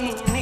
in